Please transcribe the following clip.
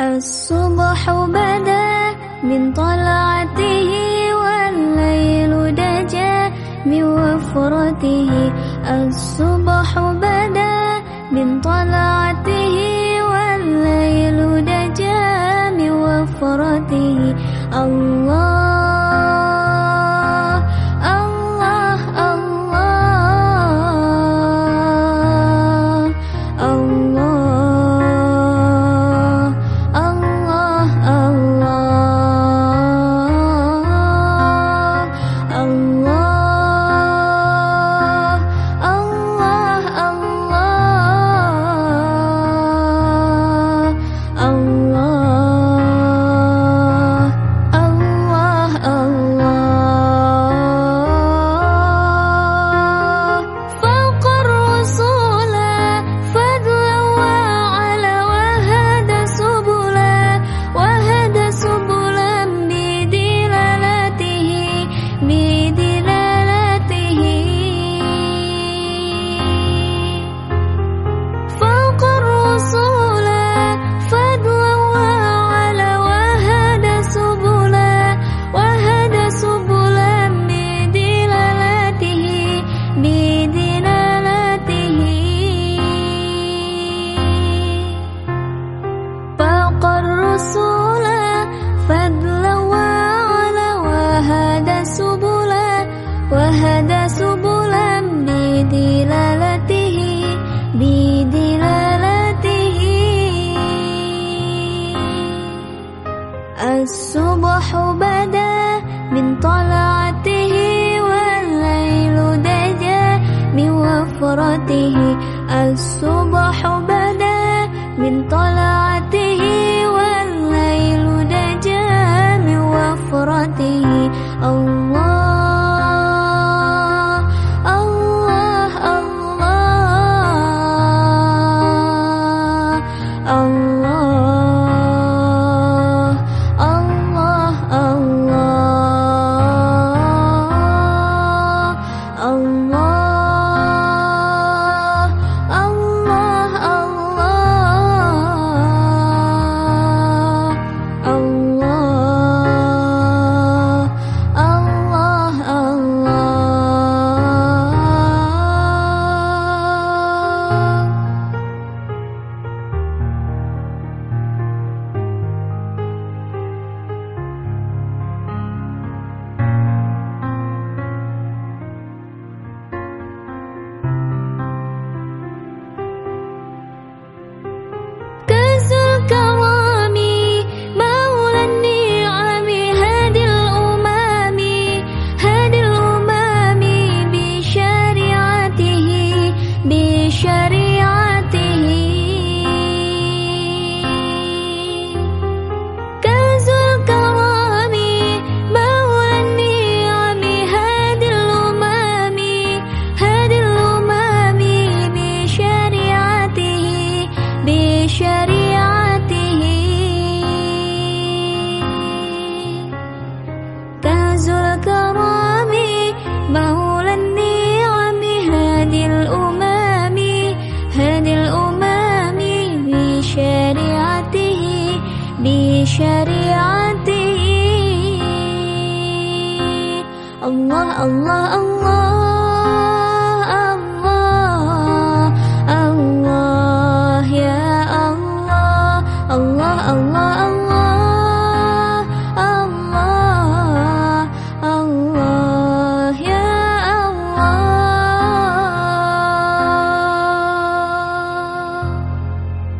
الصبح بدا من طلعته والليل دجى من وفرته. الصبح بدا من طلعته والليل دجى من وفرته. الله الصبح بدا من طلعته والليل دجى من وفرته. الصبح بدا من طلعته وفرته الله بشريعته الله الله